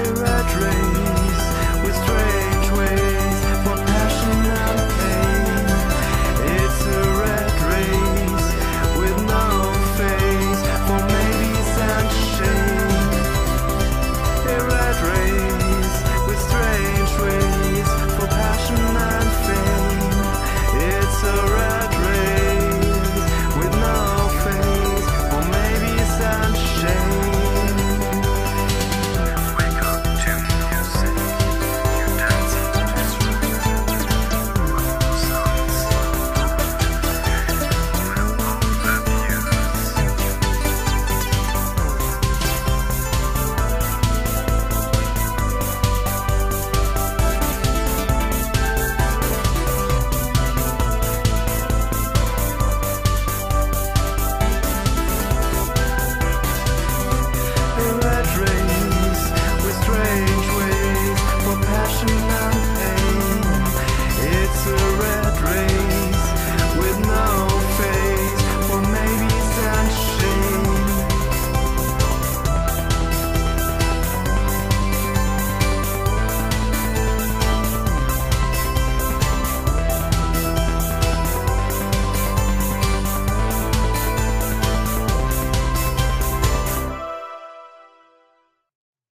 after A drink.